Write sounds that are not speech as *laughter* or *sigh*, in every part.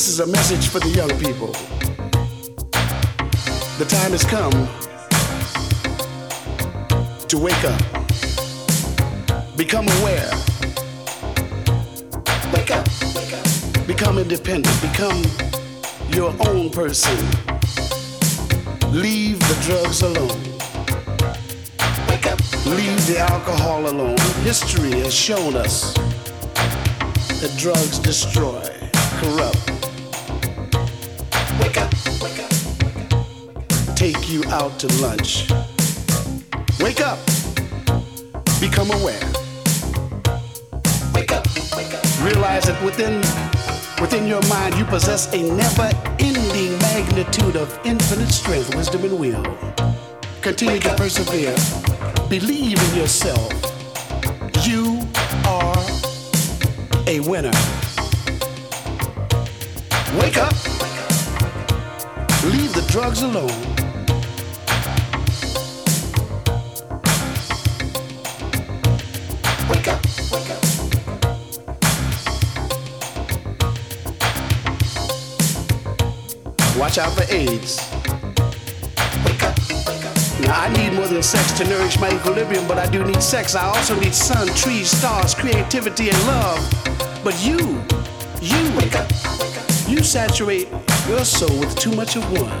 This is a message for the young people. The time has come to wake up. Become aware. Wake up. wake up. Become independent. Become your own person. Leave the drugs alone. Wake up. Leave the alcohol alone. History has shown us that drugs destroy, corrupt. Out to lunch. Wake up. Become aware. Wake up. Wake up. Realize that within within your mind you possess a never-ending magnitude of infinite strength, wisdom, and will. Continue to persevere. Believe in yourself. You are a winner. Wake up. Leave the drugs alone. Watch out for AIDS. Wake up. Wake up. Now I need more than sex to nourish my equilibrium, but I do need sex. I also need sun, trees, stars, creativity, and love. But you, you, wake up. Wake up. You saturate your soul with too much of one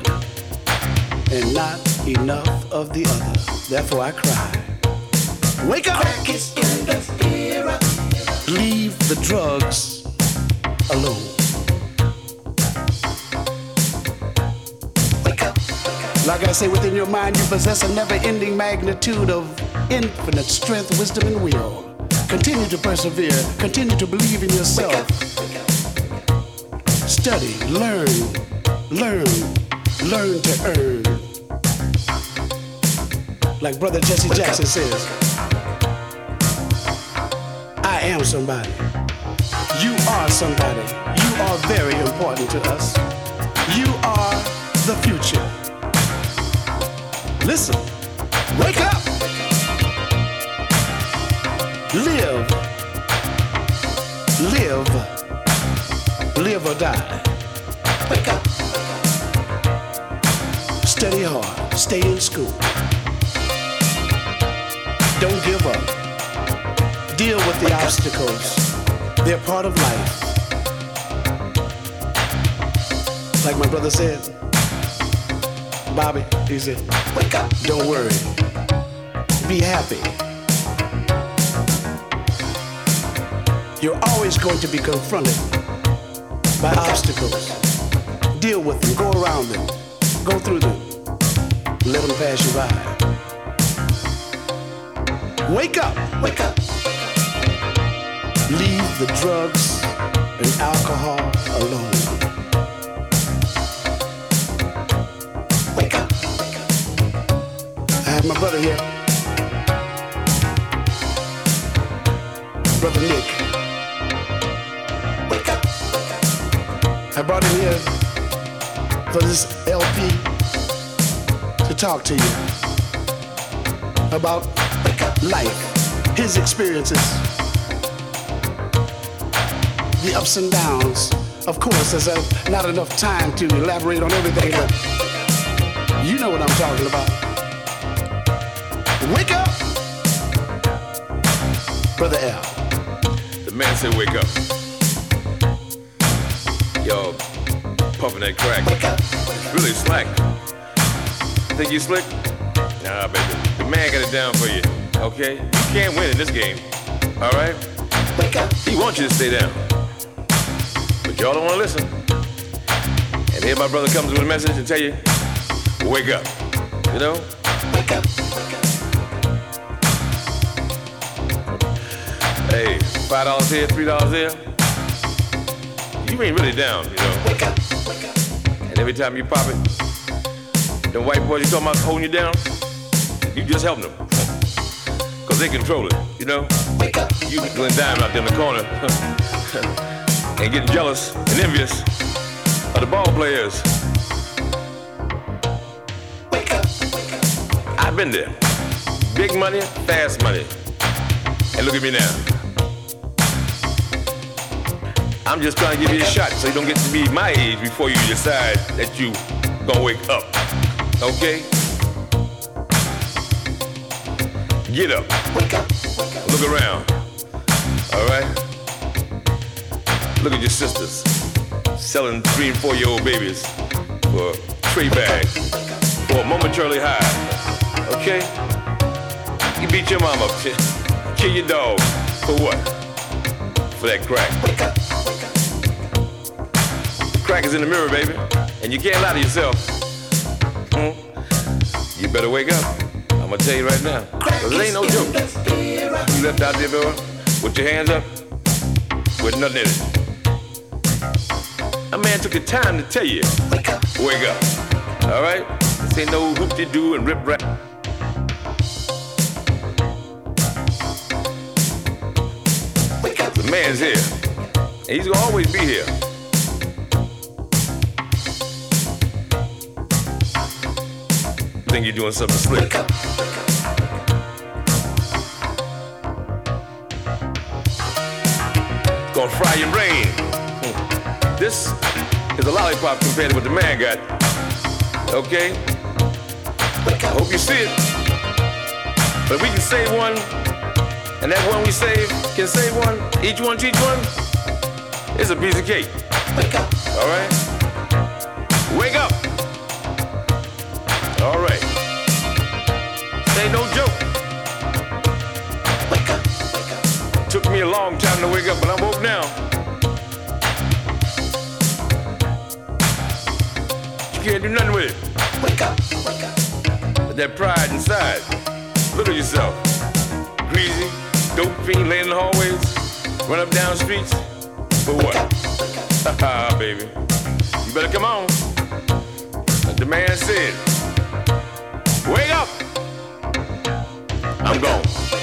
and not enough of the other. Therefore I cry. Wake up! Crack is in the era. Leave the drugs I say, within your mind, you possess a never ending magnitude of infinite strength, wisdom, and will. Continue to persevere, continue to believe in yourself. Study, learn, learn, learn to earn. Like Brother Jesse Jackson says, I am somebody. You are somebody. You are very important to us. Listen, wake up. Live. Live. Live or die. Wake up. Study hard. Stay in school. Don't give up. Deal with the obstacles. They're part of life. Like my brother said, Bobby, he said, wake up. Don't worry. Be happy. You're always going to be confronted by obstacles. Deal with them, go around them, go through them. Let them pass you by. Wake up, wake up. Leave the drugs and alcohol alone. My brother here. Brother Nick. Wake up. I brought him here for this LP to talk to you about life, his experiences, the ups and downs. Of course, there's uh, not enough time to elaborate on everything, but you know what I'm talking about. Wake up, Brother L. The man said, wake up. Yo, puffing that crack. Really slack. Think you slick? Nah, baby. The man got it down for you. Okay? You can't win in this game. All right? Wake up. He wants you to stay down. But y'all don't want to listen. And here my brother comes with a message and tell you, wake up. You know? Wake up. Hey, five dollars here, three dollars there. You ain't really down, you know. Wake up. Wake up. And every time you pop it, them white boys you talking about holding you down, you just helping them. Cause they control it, you know? Wake up. You Glenn Diamond out there in the corner *laughs* and getting jealous and envious of the ball players. Wake up. Wake up. I've been there. Big money, fast money. And look at me now. I'm just trying to give you a shot so you don't get to be my age before you decide that you gonna wake up. Okay? Get up. Wake up. Look around. All right? Look at your sisters selling three and four year old babies for tray bags for a momentarily high. Okay? You beat your mama up, kill your dog. For what? For that crack. The crack is in the mirror, baby. And you can't lie to yourself. Hmm? You better wake up. I'm gonna tell you right now. Cause it ain't no joke. You left out there, boy, with your hands up, with nothing in it. A man took the time to tell you. Wake up. Wake up. All right? This ain't no hoop-de-doo and rip-rap. The man's here. And he's gonna always be here. Think you're doing something slick. Gonna fry your brain. Hmm. This is a lollipop compared to what the man got. Okay? I hope you see it. But we can save one, and that one we save can save one, each one teach one, it's a piece of cake. Wake up. All right? Wake up. All right. This no joke. Wake up. Wake up. Took me a long time to wake up, but I'm woke now. You can't do nothing with it. Wake up, wake up. But that pride inside. Look at yourself. Greasy, dope fiend laying in the hallways, run up down streets. For what? Haha, *laughs* baby. You better come on. Like the man said. Wake up! I'm gone.